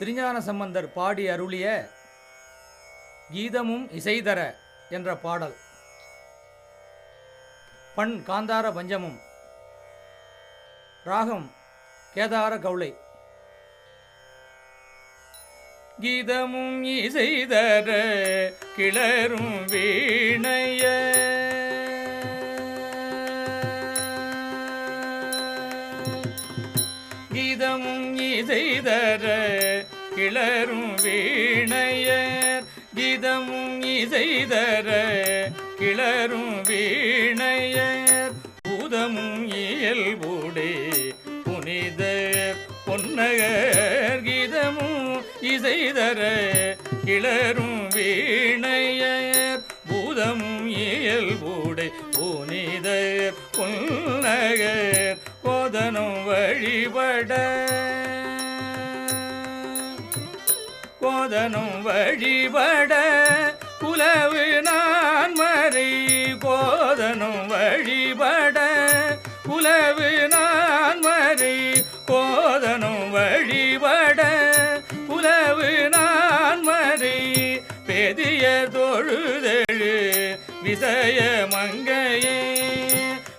திருஞான சம்பந்தர் பாடி அருளிய கீதமும் இசைதர என்ற பாடல். பண் காந்தார பஞ்சமும். ராகம் கேதார கவுளை. கீதமும் இசைதர கிளரும் வீணைய. கீதமும் இசைதர கிளரும் வீணையர் கீதமும் இசைதர கிளரும் வீணையர் பூதமும் இயல்புடே புனித பொன்னகர் கீதமும் இசைதர கிளரும் வீணையர் பூதமும் இயல்புடை புனித பொன்னகர் போதனும் வழிபட கோதனும் வழிபட குலவு நான் மறை. கோதனும் வழிபட குலவு நான் மறை. கோதனும் வழிபட குலவு நான் மறை. பெதிய தொழுதழு விசய மங்கையே.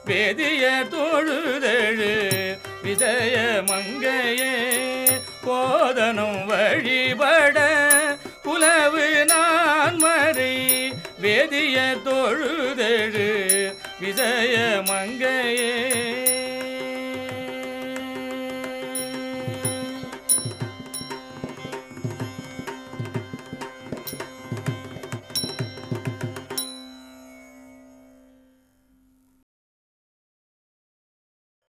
பெதிய தொழுதழு விஜய மங்கையே. போதனும் வழிபட புலவு நான் மறை. வேதிய தொழுதழு விஜய மங்கையே.